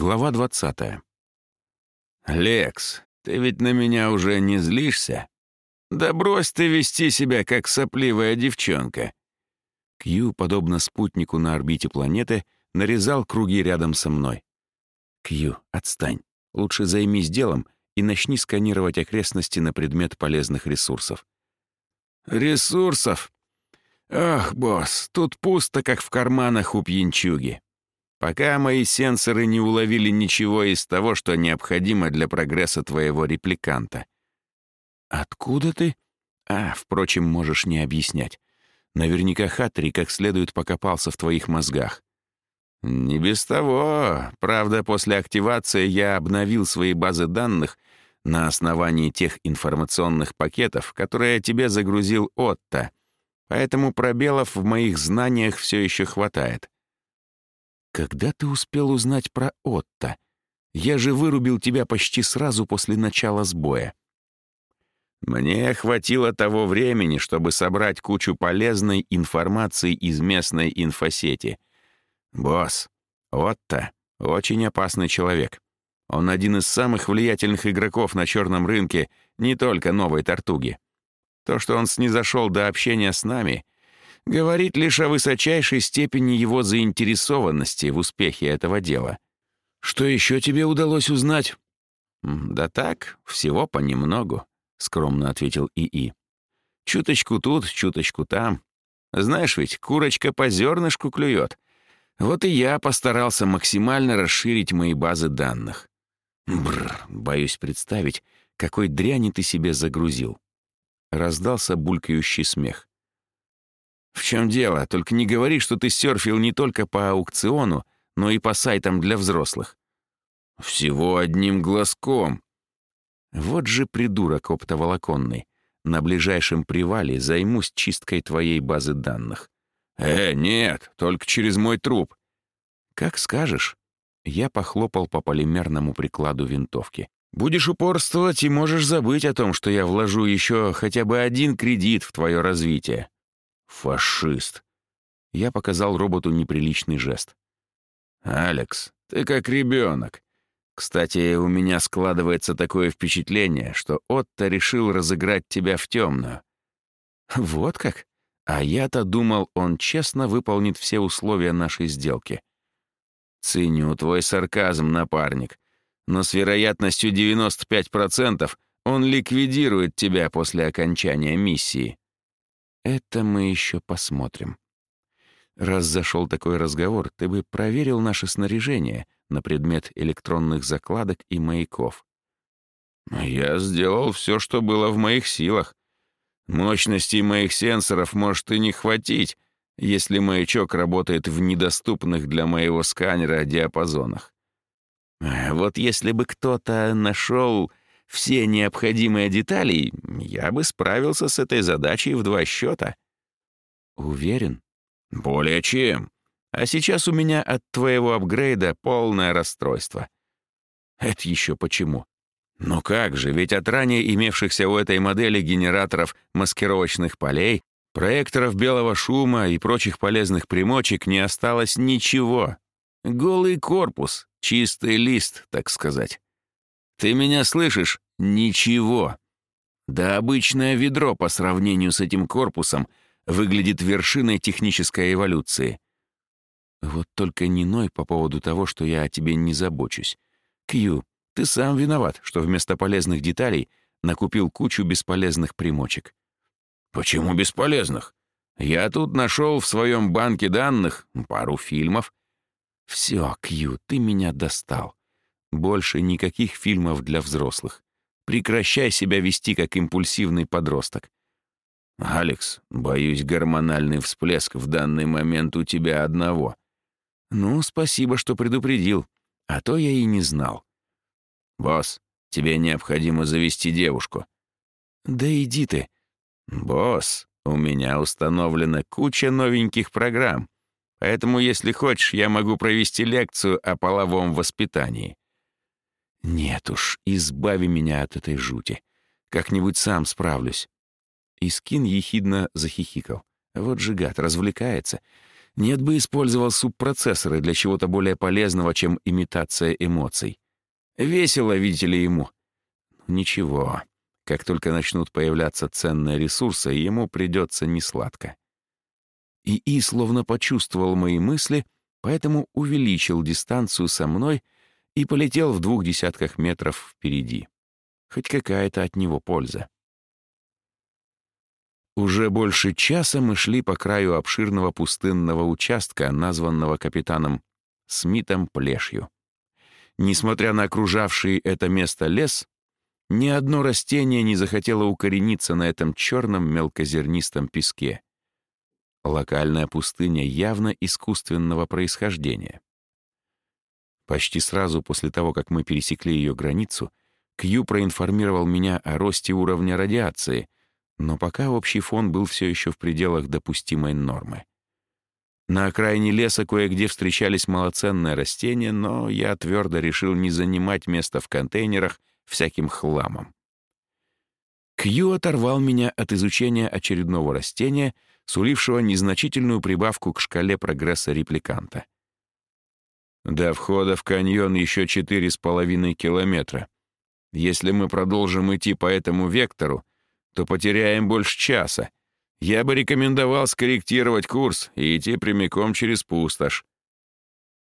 Глава 20. «Лекс, ты ведь на меня уже не злишься? Да брось ты вести себя, как сопливая девчонка». Кью, подобно спутнику на орбите планеты, нарезал круги рядом со мной. «Кью, отстань. Лучше займись делом и начни сканировать окрестности на предмет полезных ресурсов». «Ресурсов? Ах, босс, тут пусто, как в карманах у пьянчуги. Пока мои сенсоры не уловили ничего из того, что необходимо для прогресса твоего репликанта. Откуда ты? А, впрочем, можешь не объяснять. Наверняка Хаттери как следует покопался в твоих мозгах. Не без того. Правда, после активации я обновил свои базы данных на основании тех информационных пакетов, которые тебе загрузил Отто. Поэтому пробелов в моих знаниях все еще хватает. Когда ты успел узнать про Отто? Я же вырубил тебя почти сразу после начала сбоя. Мне хватило того времени, чтобы собрать кучу полезной информации из местной инфосети. Босс, Отто — очень опасный человек. Он один из самых влиятельных игроков на черном рынке не только новой Тартуги. То, что он снизошел до общения с нами, говорит лишь о высочайшей степени его заинтересованности в успехе этого дела. Что еще тебе удалось узнать? «Да так, всего понемногу», — скромно ответил ИИ. «Чуточку тут, чуточку там. Знаешь ведь, курочка по зернышку клюет. Вот и я постарался максимально расширить мои базы данных. Бррр, боюсь представить, какой дряни ты себе загрузил». Раздался булькающий смех. «В чем дело? Только не говори, что ты серфил не только по аукциону, но и по сайтам для взрослых». «Всего одним глазком». «Вот же придурок оптоволоконный. На ближайшем привале займусь чисткой твоей базы данных». «Э, нет, только через мой труп». «Как скажешь». Я похлопал по полимерному прикладу винтовки. «Будешь упорствовать и можешь забыть о том, что я вложу еще хотя бы один кредит в твое развитие. «Фашист!» Я показал роботу неприличный жест. «Алекс, ты как ребенок. Кстати, у меня складывается такое впечатление, что Отто решил разыграть тебя в темную». «Вот как? А я-то думал, он честно выполнит все условия нашей сделки». «Ценю твой сарказм, напарник, но с вероятностью 95% он ликвидирует тебя после окончания миссии». Это мы еще посмотрим. Раз зашел такой разговор, ты бы проверил наше снаряжение на предмет электронных закладок и маяков. Я сделал все, что было в моих силах. Мощности моих сенсоров может и не хватить, если маячок работает в недоступных для моего сканера диапазонах. Вот если бы кто-то нашел все необходимые детали, я бы справился с этой задачей в два счета. Уверен? Более чем. А сейчас у меня от твоего апгрейда полное расстройство. Это еще почему? Ну как же, ведь от ранее имевшихся у этой модели генераторов маскировочных полей, проекторов белого шума и прочих полезных примочек не осталось ничего. Голый корпус, чистый лист, так сказать. Ты меня слышишь? Ничего. Да обычное ведро по сравнению с этим корпусом выглядит вершиной технической эволюции. Вот только не ной по поводу того, что я о тебе не забочусь. Кью, ты сам виноват, что вместо полезных деталей накупил кучу бесполезных примочек. Почему бесполезных? Я тут нашел в своем банке данных пару фильмов. Все, Кью, ты меня достал. Больше никаких фильмов для взрослых. Прекращай себя вести как импульсивный подросток. «Алекс, боюсь, гормональный всплеск в данный момент у тебя одного». «Ну, спасибо, что предупредил, а то я и не знал». «Босс, тебе необходимо завести девушку». «Да иди ты». «Босс, у меня установлена куча новеньких программ, поэтому, если хочешь, я могу провести лекцию о половом воспитании». Нет уж, избави меня от этой жути. Как-нибудь сам справлюсь. Искин ехидно захихикал. Вот же гад, развлекается. Нет бы использовал субпроцессоры для чего-то более полезного, чем имитация эмоций. Весело, видите ли, ему. Ничего, как только начнут появляться ценные ресурсы, ему придется несладко. ИИ словно почувствовал мои мысли, поэтому увеличил дистанцию со мной и полетел в двух десятках метров впереди. Хоть какая-то от него польза. Уже больше часа мы шли по краю обширного пустынного участка, названного капитаном Смитом Плешью. Несмотря на окружавший это место лес, ни одно растение не захотело укорениться на этом черном мелкозернистом песке. Локальная пустыня явно искусственного происхождения. Почти сразу после того, как мы пересекли ее границу, Кью проинформировал меня о росте уровня радиации, но пока общий фон был все еще в пределах допустимой нормы. На окраине леса кое-где встречались малоценные растения, но я твердо решил не занимать место в контейнерах всяким хламом. Кью оторвал меня от изучения очередного растения, сулившего незначительную прибавку к шкале прогресса репликанта. До входа в каньон еще четыре с половиной километра. Если мы продолжим идти по этому вектору, то потеряем больше часа. Я бы рекомендовал скорректировать курс и идти прямиком через пустошь.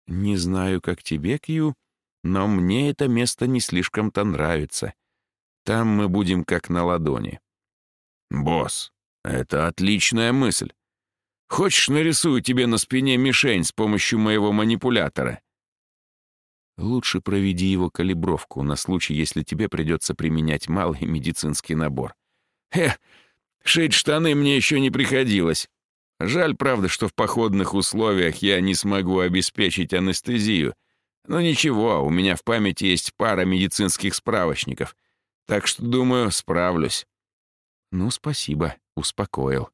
Не знаю, как тебе, Кью, но мне это место не слишком-то нравится. Там мы будем как на ладони. Босс, это отличная мысль. Хочешь, нарисую тебе на спине мишень с помощью моего манипулятора? Лучше проведи его калибровку на случай, если тебе придется применять малый медицинский набор. Хе, шить штаны мне еще не приходилось. Жаль, правда, что в походных условиях я не смогу обеспечить анестезию. Но ничего, у меня в памяти есть пара медицинских справочников. Так что, думаю, справлюсь. Ну, спасибо, успокоил.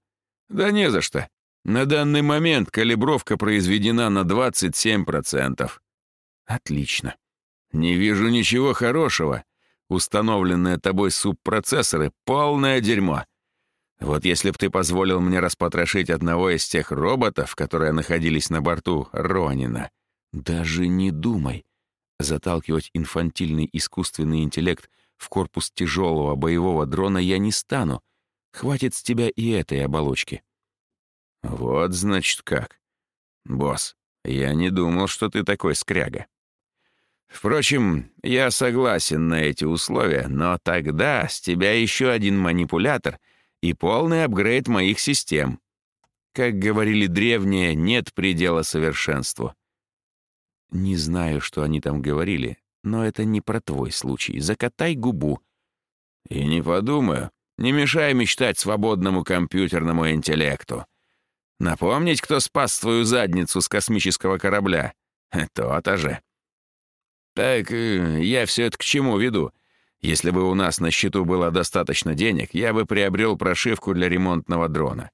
Да не за что. На данный момент калибровка произведена на 27%. Отлично. Не вижу ничего хорошего. Установленные тобой субпроцессоры — полное дерьмо. Вот если б ты позволил мне распотрошить одного из тех роботов, которые находились на борту Ронина, даже не думай. Заталкивать инфантильный искусственный интеллект в корпус тяжелого боевого дрона я не стану. Хватит с тебя и этой оболочки. «Вот, значит, как. Босс, я не думал, что ты такой скряга. Впрочем, я согласен на эти условия, но тогда с тебя еще один манипулятор и полный апгрейд моих систем. Как говорили древние, нет предела совершенству. Не знаю, что они там говорили, но это не про твой случай. Закатай губу. И не подумаю. Не мешай мечтать свободному компьютерному интеллекту. Напомнить, кто спас твою задницу с космического корабля? То-то же. Так э, я все это к чему веду? Если бы у нас на счету было достаточно денег, я бы приобрел прошивку для ремонтного дрона.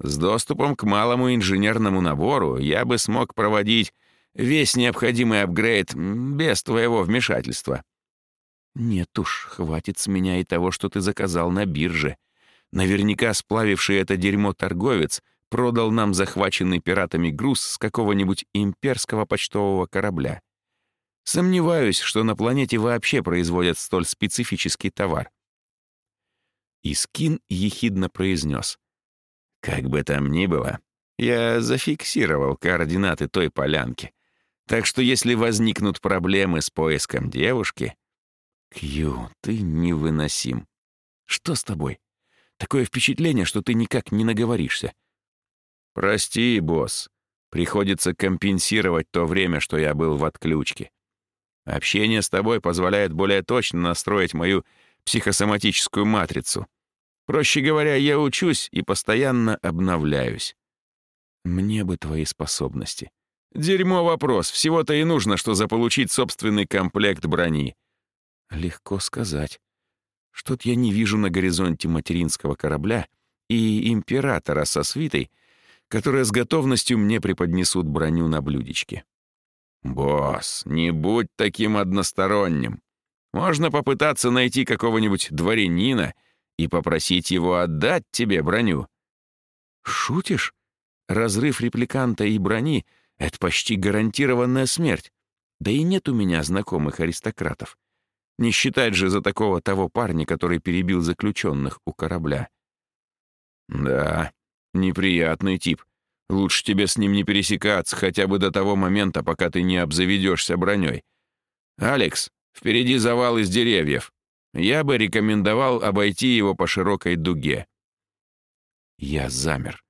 С доступом к малому инженерному набору я бы смог проводить весь необходимый апгрейд без твоего вмешательства. Нет уж, хватит с меня и того, что ты заказал на бирже. Наверняка сплавивший это дерьмо торговец продал нам захваченный пиратами груз с какого-нибудь имперского почтового корабля. Сомневаюсь, что на планете вообще производят столь специфический товар. Искин ехидно произнес. «Как бы там ни было, я зафиксировал координаты той полянки, так что если возникнут проблемы с поиском девушки...» «Кью, ты невыносим. Что с тобой? Такое впечатление, что ты никак не наговоришься. «Прости, босс. Приходится компенсировать то время, что я был в отключке. Общение с тобой позволяет более точно настроить мою психосоматическую матрицу. Проще говоря, я учусь и постоянно обновляюсь. Мне бы твои способности. Дерьмо вопрос. Всего-то и нужно, что заполучить собственный комплект брони. Легко сказать. Что-то я не вижу на горизонте материнского корабля и императора со свитой, которые с готовностью мне преподнесут броню на блюдечке. «Босс, не будь таким односторонним. Можно попытаться найти какого-нибудь дворянина и попросить его отдать тебе броню». «Шутишь? Разрыв репликанта и брони — это почти гарантированная смерть. Да и нет у меня знакомых аристократов. Не считать же за такого того парня, который перебил заключенных у корабля. Да, неприятный тип. Лучше тебе с ним не пересекаться хотя бы до того момента, пока ты не обзаведешься броней. Алекс, впереди завал из деревьев. Я бы рекомендовал обойти его по широкой дуге. Я замер.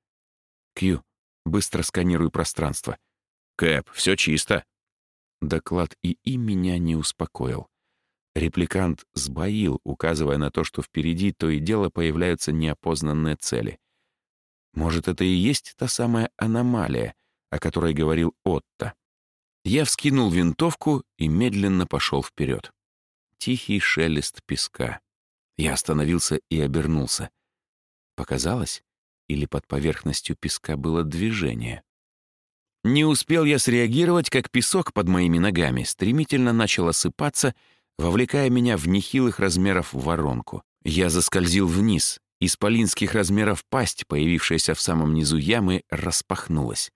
Кью, быстро сканируй пространство. Кэп, все чисто. Доклад ИИ меня не успокоил. Репликант сбоил, указывая на то, что впереди то и дело появляются неопознанные цели. Может, это и есть та самая аномалия, о которой говорил Отто. Я вскинул винтовку и медленно пошел вперед. Тихий шелест песка. Я остановился и обернулся. Показалось? Или под поверхностью песка было движение? Не успел я среагировать, как песок под моими ногами стремительно начал осыпаться — вовлекая меня в нехилых размеров воронку. Я заскользил вниз. Исполинских размеров пасть, появившаяся в самом низу ямы, распахнулась.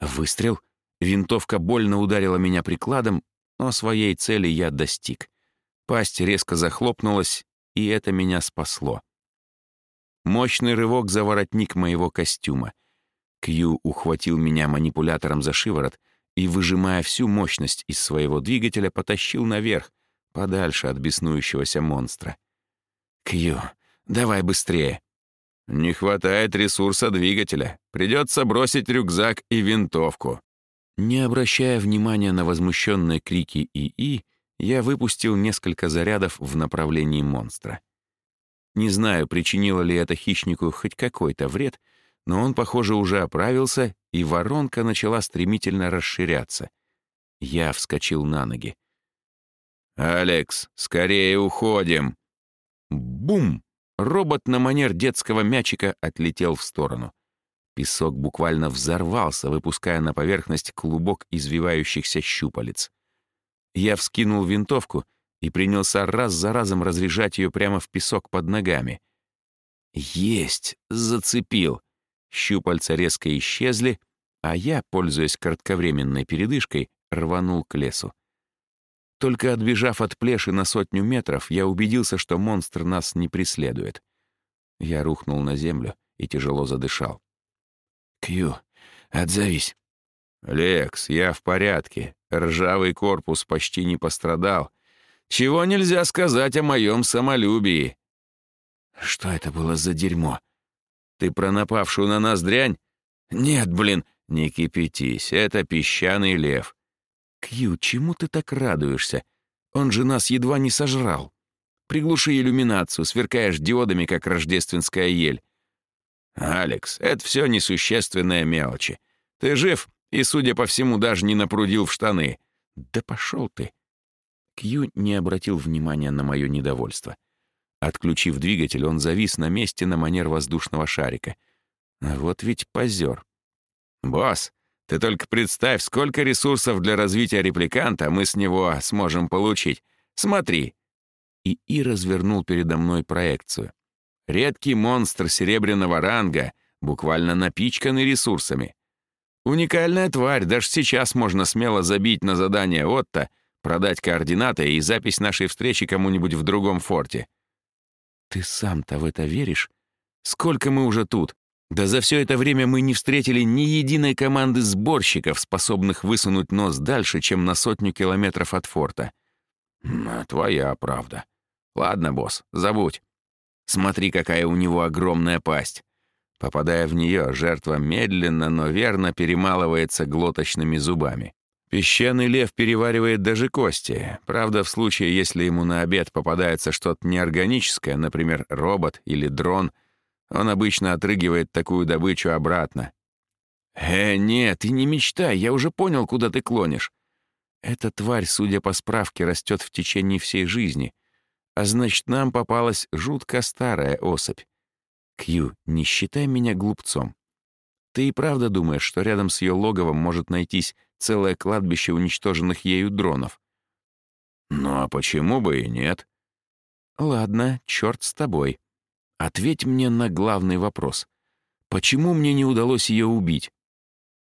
Выстрел. Винтовка больно ударила меня прикладом, но своей цели я достиг. Пасть резко захлопнулась, и это меня спасло. Мощный рывок за воротник моего костюма. Кью ухватил меня манипулятором за шиворот и, выжимая всю мощность из своего двигателя, потащил наверх, подальше от беснующегося монстра. «Кью, давай быстрее!» «Не хватает ресурса двигателя. Придется бросить рюкзак и винтовку». Не обращая внимания на возмущенные крики ИИ, я выпустил несколько зарядов в направлении монстра. Не знаю, причинило ли это хищнику хоть какой-то вред, но он, похоже, уже оправился, и воронка начала стремительно расширяться. Я вскочил на ноги. «Алекс, скорее уходим!» Бум! Робот на манер детского мячика отлетел в сторону. Песок буквально взорвался, выпуская на поверхность клубок извивающихся щупалец. Я вскинул винтовку и принялся раз за разом разряжать ее прямо в песок под ногами. Есть! Зацепил! Щупальца резко исчезли, а я, пользуясь кратковременной передышкой, рванул к лесу. Только отбежав от плеши на сотню метров, я убедился, что монстр нас не преследует. Я рухнул на землю и тяжело задышал. «Кью, отзовись». «Лекс, я в порядке. Ржавый корпус почти не пострадал. Чего нельзя сказать о моем самолюбии?» «Что это было за дерьмо? Ты про напавшую на нас дрянь?» «Нет, блин, не кипятись, это песчаный лев. «Кью, чему ты так радуешься? Он же нас едва не сожрал. Приглуши иллюминацию, сверкаешь диодами, как рождественская ель». «Алекс, это все несущественные мелочи. Ты жив и, судя по всему, даже не напрудил в штаны». «Да пошел ты!» Кью не обратил внимания на мое недовольство. Отключив двигатель, он завис на месте на манер воздушного шарика. Вот ведь позер. «Босс, ты только представь, сколько ресурсов для развития репликанта мы с него сможем получить. Смотри!» И И развернул передо мной проекцию. Редкий монстр серебряного ранга, буквально напичканный ресурсами. Уникальная тварь, даже сейчас можно смело забить на задание Отто, продать координаты и запись нашей встречи кому-нибудь в другом форте. Ты сам-то в это веришь? Сколько мы уже тут? Да за все это время мы не встретили ни единой команды сборщиков, способных высунуть нос дальше, чем на сотню километров от форта. Твоя правда. Ладно, босс, забудь. Смотри, какая у него огромная пасть. Попадая в нее, жертва медленно, но верно перемалывается глоточными зубами. Песчаный лев переваривает даже кости. Правда, в случае, если ему на обед попадается что-то неорганическое, например, робот или дрон — он обычно отрыгивает такую добычу обратно. «Э, нет, ты не мечтай, я уже понял, куда ты клонишь. Эта тварь, судя по справке, растет в течение всей жизни, а значит, нам попалась жутко старая особь. Кью, не считай меня глупцом. Ты и правда думаешь, что рядом с ее логовом может найтись целое кладбище уничтоженных ею дронов? Ну а почему бы и нет? Ладно, черт с тобой. Ответь мне на главный вопрос. почему мне не удалось ее убить?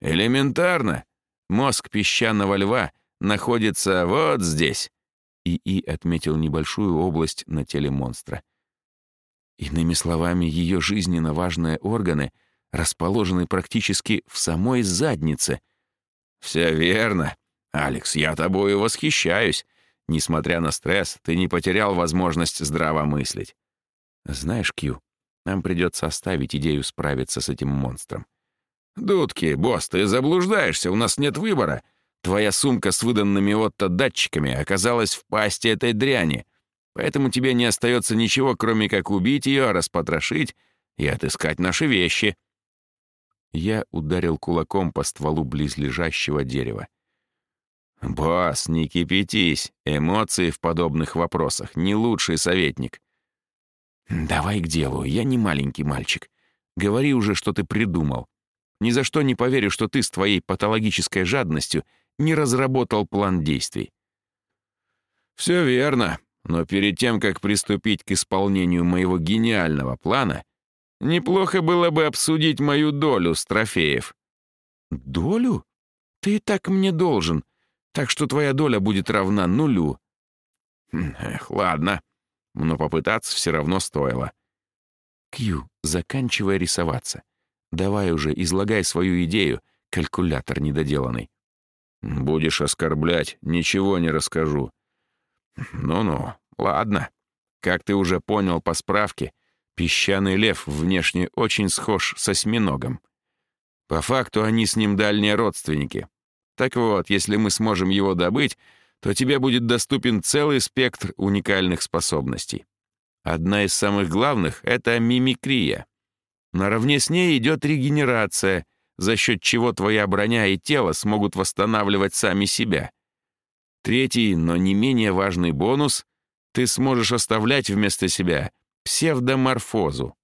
Элементарно. Мозг песчаного льва находится вот здесь. ИИ отметил небольшую область на теле монстра. Иными словами, ее жизненно важные органы расположены практически в самой заднице. «Все верно. Алекс, я тобою восхищаюсь. Несмотря на стресс, ты не потерял возможность здраво мыслить. Знаешь, Кью, нам придется оставить идею справиться с этим монстром. Дудки, босс, ты заблуждаешься, у нас нет выбора. Твоя сумка с выданными Отто датчиками оказалась в пасти этой дряни, поэтому тебе не остается ничего, кроме как убить ее, распотрошить и отыскать наши вещи». Я ударил кулаком по стволу близлежащего дерева. «Босс, не кипятись. Эмоции в подобных вопросах — не лучший советник». «Давай к делу, я не маленький мальчик. Говори уже, что ты придумал. Ни за что не поверю, что ты с твоей патологической жадностью не разработал план действий. Все верно, но перед тем, как приступить к исполнению моего гениального плана, неплохо было бы обсудить мою долю с трофеев. Долю? Ты и так мне должен, так что твоя доля будет равна нулю. Эх, ладно, но попытаться все равно стоило. Кью, заканчивай рисоваться. Давай уже, излагай свою идею, калькулятор недоделанный. Будешь оскорблять, ничего не расскажу. Ну-ну, ладно. Как ты уже понял по справке, песчаный лев внешне очень схож с осьминогом. По факту они с ним дальние родственники. Так вот, если мы сможем его добыть, то тебе будет доступен целый спектр уникальных способностей. Одна из самых главных — это мимикрия. Наравне с ней идет регенерация, за счет чего твоя броня и тело смогут восстанавливать сами себя. Третий, но не менее важный бонус — ты сможешь оставлять вместо себя псевдоморфозу.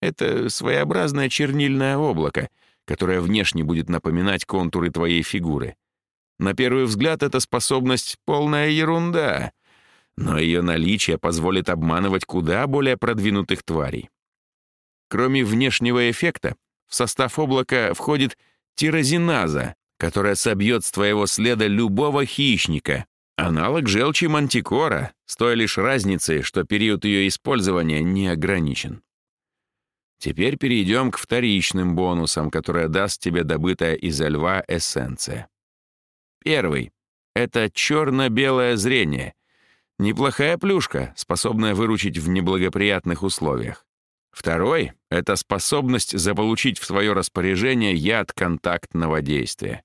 Это своеобразное чернильное облако, которое внешне будет напоминать контуры твоей фигуры. На первый взгляд эта способность — полная ерунда, но ее наличие позволит обманывать куда более продвинутых тварей. Кроме внешнего эффекта, в состав облака входит тирозиназа, которая собьет с твоего следа любого хищника. Аналог желчи мантикора, с той лишь разницей, что период ее использования не ограничен. Теперь перейдем к вторичным бонусам, которые даст тебе добытая изо льва эссенция. Первый — это черно-белое зрение. Неплохая плюшка, способная выручить в неблагоприятных условиях. Второй — это способность заполучить в свое распоряжение яд контактного действия.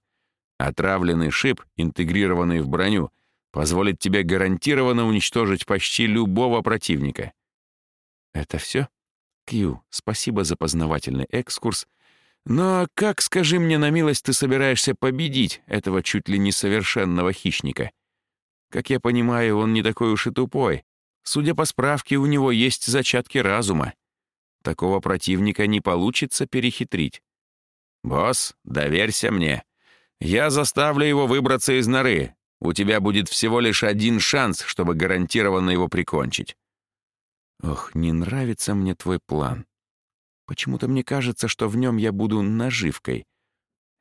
Отравленный шип, интегрированный в броню, позволит тебе гарантированно уничтожить почти любого противника. Это все? Кью, спасибо за познавательный экскурс. Но как, скажи мне на милость, ты собираешься победить этого чуть ли не совершенного хищника? Как я понимаю, он не такой уж и тупой. Судя по справке, у него есть зачатки разума. Такого противника не получится перехитрить. «Босс, доверься мне. Я заставлю его выбраться из норы. У тебя будет всего лишь один шанс, чтобы гарантированно его прикончить». «Ох, не нравится мне твой план. Почему-то мне кажется, что в нем я буду наживкой».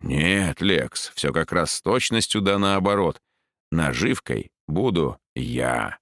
«Нет, Лекс, все как раз с точностью да наоборот. Наживкой буду я».